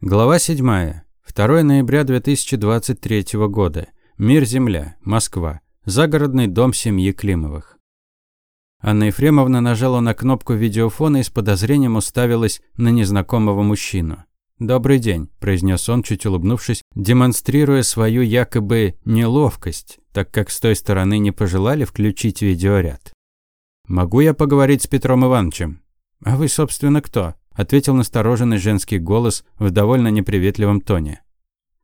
Глава 7. 2 ноября 2023 года. Мир-Земля. Москва. Загородный дом семьи Климовых. Анна Ефремовна нажала на кнопку видеофона и с подозрением уставилась на незнакомого мужчину. «Добрый день», – произнес он, чуть улыбнувшись, демонстрируя свою якобы неловкость, так как с той стороны не пожелали включить видеоряд. «Могу я поговорить с Петром Ивановичем?» «А вы, собственно, кто?» Ответил настороженный женский голос в довольно неприветливом тоне.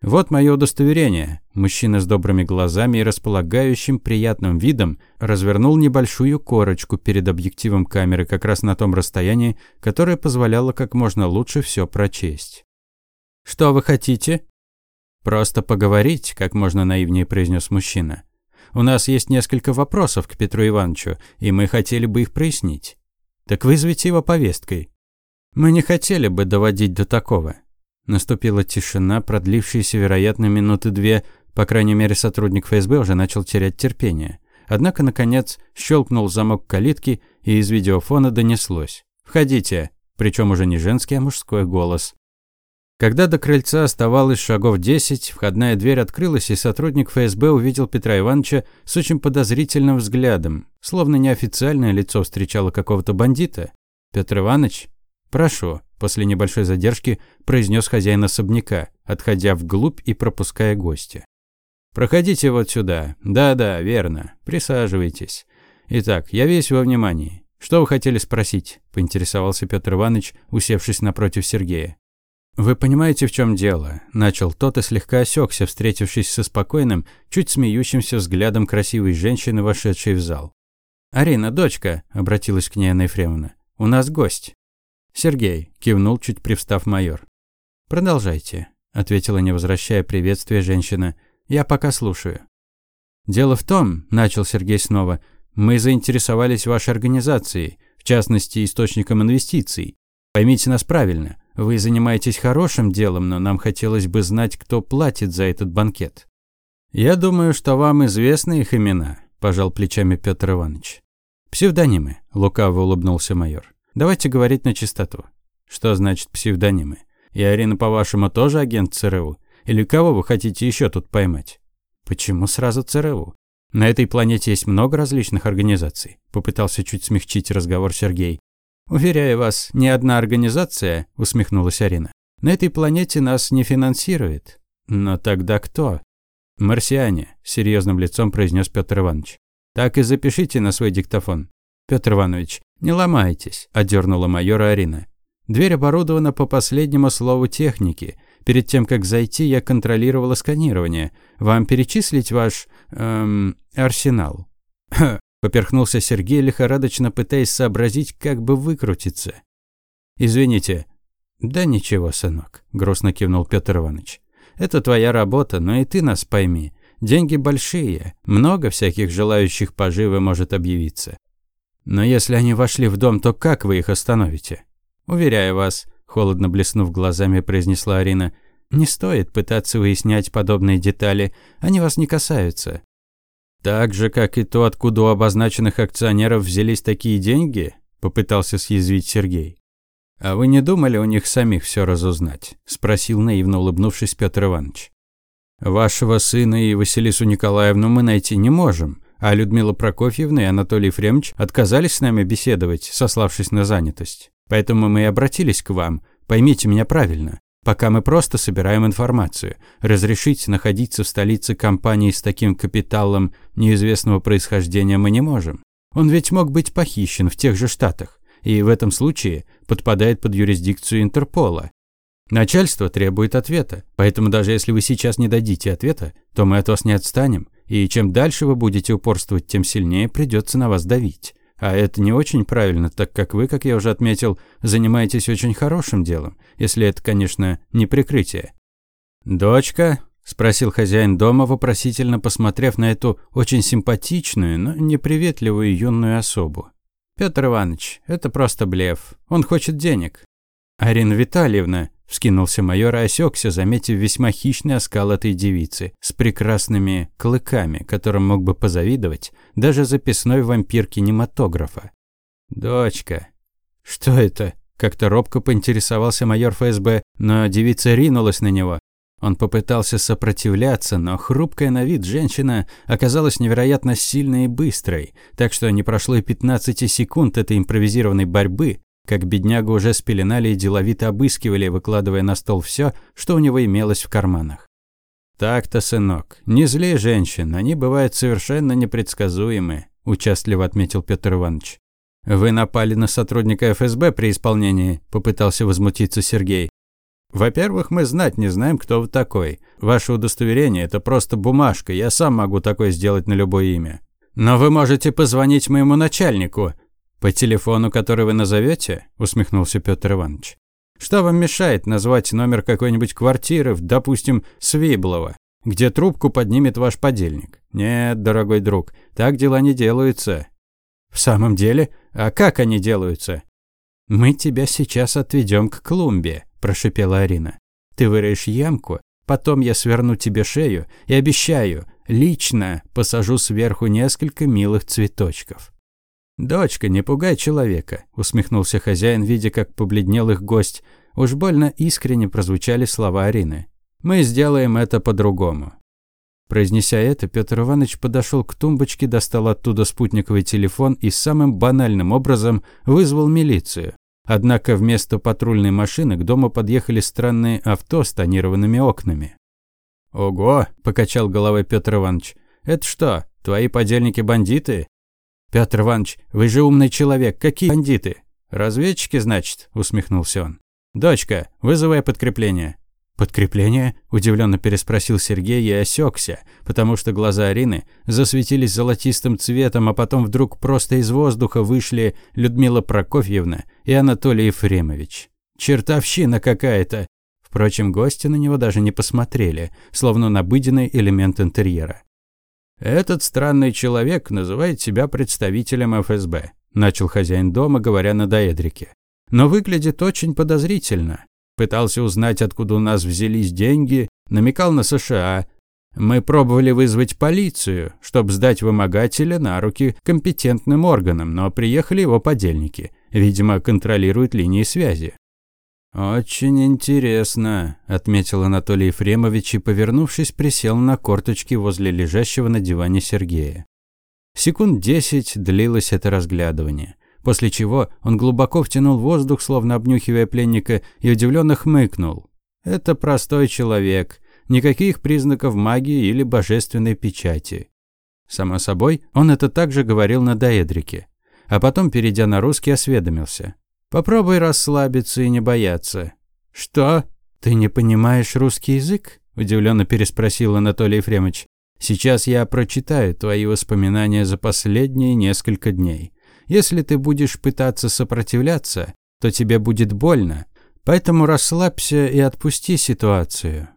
«Вот мое удостоверение». Мужчина с добрыми глазами и располагающим приятным видом развернул небольшую корочку перед объективом камеры как раз на том расстоянии, которое позволяло как можно лучше все прочесть. «Что вы хотите?» «Просто поговорить», – как можно наивнее произнес мужчина. «У нас есть несколько вопросов к Петру Ивановичу, и мы хотели бы их прояснить». «Так вызовите его повесткой», мы не хотели бы доводить до такого. Наступила тишина, продлившаяся, вероятно, минуты две. По крайней мере, сотрудник ФСБ уже начал терять терпение. Однако, наконец, щелкнул замок калитки, и из видеофона донеслось. «Входите!» Причем уже не женский, а мужской голос. Когда до крыльца оставалось шагов десять, входная дверь открылась, и сотрудник ФСБ увидел Петра Ивановича с очень подозрительным взглядом, словно неофициальное лицо встречало какого-то бандита. «Петр Иванович?» «Прошу», – после небольшой задержки произнес хозяин особняка, отходя вглубь и пропуская гостя. «Проходите вот сюда. Да-да, верно. Присаживайтесь. Итак, я весь во внимании. Что вы хотели спросить?» – поинтересовался Петр Иванович, усевшись напротив Сергея. «Вы понимаете, в чем дело?» – начал тот и слегка осекся, встретившись со спокойным, чуть смеющимся взглядом красивой женщины, вошедшей в зал. «Арина, дочка», – обратилась к ней Анна Ефремовна, – «у нас гость». «Сергей», – кивнул, чуть привстав майор. «Продолжайте», – ответила, не возвращая приветствия женщина. «Я пока слушаю». «Дело в том», – начал Сергей снова, – «мы заинтересовались вашей организацией, в частности, источником инвестиций. Поймите нас правильно, вы занимаетесь хорошим делом, но нам хотелось бы знать, кто платит за этот банкет». «Я думаю, что вам известны их имена», – пожал плечами Петр Иванович. «Псевдонимы», – лукаво улыбнулся майор. Давайте говорить на чистоту. Что значит псевдонимы? И Арина, по-вашему, тоже агент ЦРУ? Или кого вы хотите еще тут поймать? Почему сразу ЦРУ? На этой планете есть много различных организаций. Попытался чуть смягчить разговор Сергей. Уверяю вас, ни одна организация, усмехнулась Арина, на этой планете нас не финансирует. Но тогда кто? Марсиане, серьезным лицом произнес Петр Иванович. Так и запишите на свой диктофон. Петр Иванович, «Не ломайтесь», – одернула майора Арина. «Дверь оборудована по последнему слову техники. Перед тем, как зайти, я контролировала сканирование. Вам перечислить ваш... Эм, арсенал?» поперхнулся Сергей, лихорадочно пытаясь сообразить, как бы выкрутиться. «Извините». «Да ничего, сынок», – грустно кивнул Петр Иванович. «Это твоя работа, но и ты нас пойми. Деньги большие, много всяких желающих поживы может объявиться. Но если они вошли в дом, то как вы их остановите? Уверяю вас, холодно блеснув глазами, произнесла Арина, не стоит пытаться выяснять подобные детали, они вас не касаются. Так же, как и то, откуда у обозначенных акционеров взялись такие деньги, попытался съязвить Сергей. А вы не думали у них самих все разузнать? спросил наивно улыбнувшись Петр Иванович. Вашего сына и Василису Николаевну мы найти не можем, а Людмила Прокофьевна и Анатолий Ефремович отказались с нами беседовать, сославшись на занятость. Поэтому мы и обратились к вам. Поймите меня правильно. Пока мы просто собираем информацию. Разрешить находиться в столице компании с таким капиталом неизвестного происхождения мы не можем. Он ведь мог быть похищен в тех же штатах. И в этом случае подпадает под юрисдикцию Интерпола. Начальство требует ответа. Поэтому даже если вы сейчас не дадите ответа, то мы от вас не отстанем. И чем дальше вы будете упорствовать, тем сильнее придется на вас давить. А это не очень правильно, так как вы, как я уже отметил, занимаетесь очень хорошим делом, если это, конечно, не прикрытие. «Дочка?» – спросил хозяин дома, вопросительно посмотрев на эту очень симпатичную, но неприветливую юную особу. «Петр Иванович, это просто блеф. Он хочет денег». «Арина Витальевна», Вскинулся майор и осекся, заметив весьма хищный оскал этой девицы с прекрасными клыками, которым мог бы позавидовать даже записной вампир кинематографа. «Дочка». «Что это?» Как-то робко поинтересовался майор ФСБ, но девица ринулась на него. Он попытался сопротивляться, но хрупкая на вид женщина оказалась невероятно сильной и быстрой, так что не прошло и 15 секунд этой импровизированной борьбы, как беднягу уже спеленали и деловито обыскивали, выкладывая на стол все, что у него имелось в карманах. «Так-то, сынок, не злей женщин, они бывают совершенно непредсказуемы», – участливо отметил Петр Иванович. «Вы напали на сотрудника ФСБ при исполнении», – попытался возмутиться Сергей. «Во-первых, мы знать не знаем, кто вы такой. Ваше удостоверение – это просто бумажка, я сам могу такое сделать на любое имя. Но вы можете позвонить моему начальнику. По телефону, который вы назовете, усмехнулся Петр Иванович. «Что вам мешает назвать номер какой-нибудь квартиры, допустим, Свиблова, где трубку поднимет ваш подельник? Нет, дорогой друг, так дела не делаются. В самом деле, а как они делаются? Мы тебя сейчас отведем к клумбе, прошипела Арина. Ты выроешь ямку, потом я сверну тебе шею и обещаю, лично посажу сверху несколько милых цветочков. «Дочка, не пугай человека», – усмехнулся хозяин, видя, как побледнел их гость. Уж больно искренне прозвучали слова Арины. «Мы сделаем это по-другому. Произнеся это, Петр Иванович подошел к тумбочке, достал оттуда спутниковый телефон и самым банальным образом вызвал милицию. Однако вместо патрульной машины к дому подъехали странные авто с тонированными окнами. «Ого!» – покачал головой Петр Иванович. «Это что, твои подельники-бандиты?» «Петр Иванович, вы же умный человек, какие бандиты?» «Разведчики, значит?» – усмехнулся он. «Дочка, вызывай подкрепление». «Подкрепление?» – удивленно переспросил Сергей и осекся, потому что глаза Арины засветились золотистым цветом, а потом вдруг просто из воздуха вышли Людмила Прокофьевна и Анатолий Ефремович. «Чертовщина какая-то!» Впрочем, гости на него даже не посмотрели, словно на обыденный элемент интерьера. «Этот странный человек называет себя представителем ФСБ», – начал хозяин дома, говоря на доэдрике. «Но выглядит очень подозрительно. Пытался узнать, откуда у нас взялись деньги, намекал на США. Мы пробовали вызвать полицию, чтобы сдать вымогателя на руки компетентным органам, но приехали его подельники. Видимо, контролируют линии связи. «Очень интересно», – отметил Анатолий Ефремович и, повернувшись, присел на корточки возле лежащего на диване Сергея. Секунд десять длилось это разглядывание после чего он глубоко втянул воздух, словно обнюхивая пленника, и удивленно хмыкнул. «Это простой человек. Никаких признаков магии или божественной печати». Само собой, он это также говорил на доэдрике. А потом, перейдя на русский, осведомился. «Попробуй расслабиться и не бояться». «Что? Ты не понимаешь русский язык?» – удивленно переспросил Анатолий Ефремович. «Сейчас я прочитаю твои воспоминания за последние несколько дней. Если ты будешь пытаться сопротивляться, то тебе будет больно. Поэтому расслабься и отпусти ситуацию.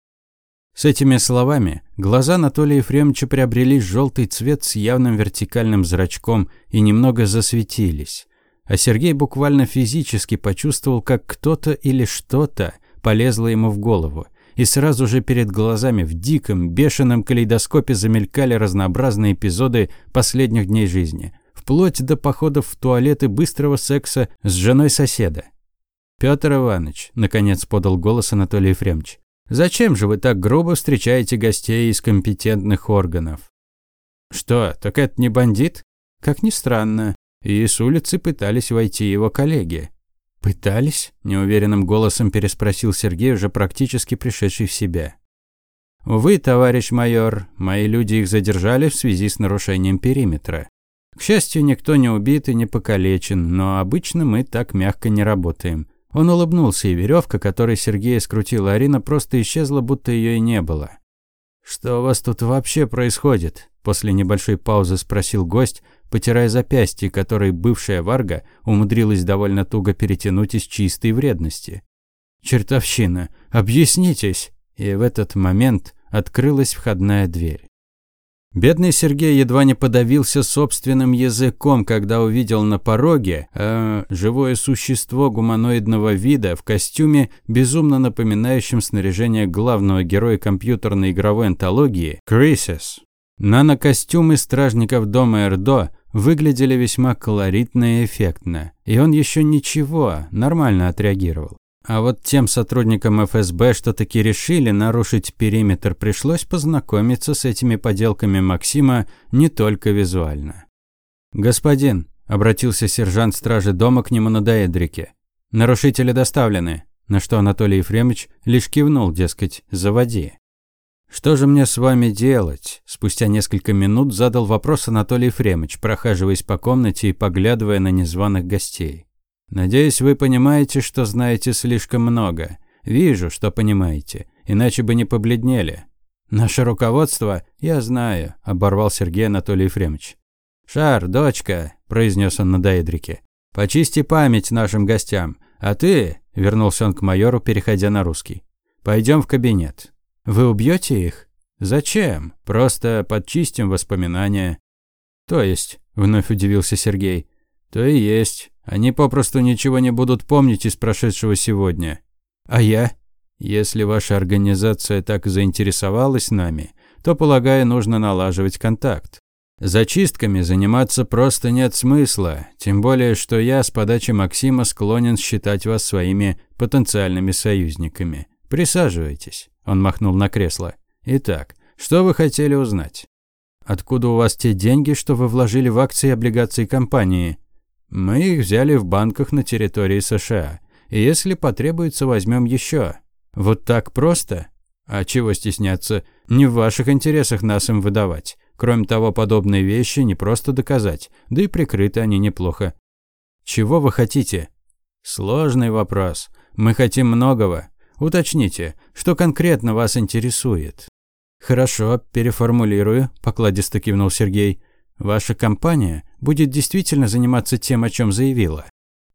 С этими словами глаза Анатолия Ефремовича приобрели желтый цвет с явным вертикальным зрачком и немного засветились. А Сергей буквально физически почувствовал, как кто-то или что-то полезло ему в голову. И сразу же перед глазами в диком, бешеном калейдоскопе замелькали разнообразные эпизоды последних дней жизни – вплоть до походов в туалет и быстрого секса с женой соседа. «Пётр Иванович», – наконец подал голос Анатолий Ефремович, – «зачем же вы так грубо встречаете гостей из компетентных органов?» «Что, так это не бандит?» «Как ни странно. И с улицы пытались войти его коллеги». «Пытались?» – неуверенным голосом переспросил Сергей, уже практически пришедший в себя. «Увы, товарищ майор, мои люди их задержали в связи с нарушением периметра. К счастью, никто не убит и не покалечен, но обычно мы так мягко не работаем. Он улыбнулся, и веревка, которой Сергея скрутила Арина, просто исчезла, будто ее и не было. «Что у вас тут вообще происходит?» После небольшой паузы спросил гость, потирая запястье, которое бывшая Варга умудрилась довольно туго перетянуть из чистой вредности. «Чертовщина! Объяснитесь!» И в этот момент открылась входная дверь. Бедный Сергей едва не подавился собственным языком, когда увидел на пороге э, живое существо гуманоидного вида в костюме, безумно напоминающем снаряжение главного героя компьютерной игровой антологии Крисис. Нанокостюмы стражников дома Эрдо выглядели весьма колоритно и эффектно. И он еще ничего, нормально отреагировал. А вот тем сотрудникам ФСБ, что таки решили нарушить периметр, пришлось познакомиться с этими поделками Максима не только визуально. «Господин», – обратился сержант стражи дома к нему на доэдрике, – «нарушители доставлены», на что Анатолий Ефремович лишь кивнул, дескать, «заводи». «Что же мне с вами делать?» Спустя несколько минут задал вопрос Анатолий Ефремович, прохаживаясь по комнате и поглядывая на незваных гостей. Надеюсь, вы понимаете, что знаете слишком много. Вижу, что понимаете, иначе бы не побледнели. Наше руководство, я знаю, оборвал Сергей Анатолий Ефремович. Шар, дочка, произнес он на доэдрике. Почисти память нашим гостям. А ты, вернулся он к майору, переходя на русский. Пойдем в кабинет. Вы убьете их? Зачем? Просто подчистим воспоминания. То есть, вновь удивился Сергей. То и есть. Они попросту ничего не будут помнить из прошедшего сегодня. А я? Если ваша организация так заинтересовалась нами, то, полагаю, нужно налаживать контакт. Зачистками заниматься просто нет смысла, тем более, что я с подачи Максима склонен считать вас своими потенциальными союзниками. Присаживайтесь. Он махнул на кресло. Итак, что вы хотели узнать? Откуда у вас те деньги, что вы вложили в акции и облигации компании? Мы их взяли в банках на территории США. И если потребуется, возьмем еще. Вот так просто? А чего стесняться? Не в ваших интересах нас им выдавать. Кроме того, подобные вещи не просто доказать, да и прикрыты они неплохо. Чего вы хотите? Сложный вопрос. Мы хотим многого. Уточните, что конкретно вас интересует. Хорошо, переформулирую, покладисто кивнул Сергей. Ваша компания будет действительно заниматься тем, о чем заявила?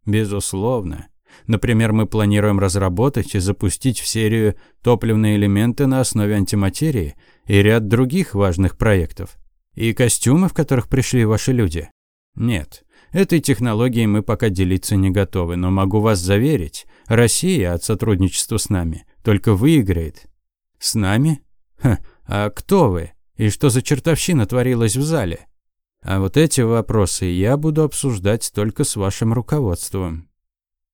Безусловно. Например, мы планируем разработать и запустить в серию топливные элементы на основе антиматерии и ряд других важных проектов. И костюмы, в которых пришли ваши люди? Нет. Этой технологией мы пока делиться не готовы, но могу вас заверить, Россия от сотрудничества с нами только выиграет. С нами? Ха, а кто вы? И что за чертовщина творилась в зале? А вот эти вопросы я буду обсуждать только с вашим руководством.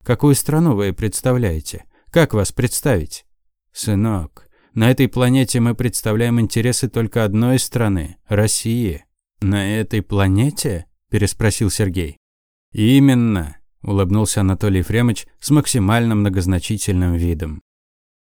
Какую страну вы представляете? Как вас представить? Сынок, на этой планете мы представляем интересы только одной страны – России. На этой планете? Переспросил Сергей. Именно, улыбнулся Анатолий Ефремович с максимально многозначительным видом.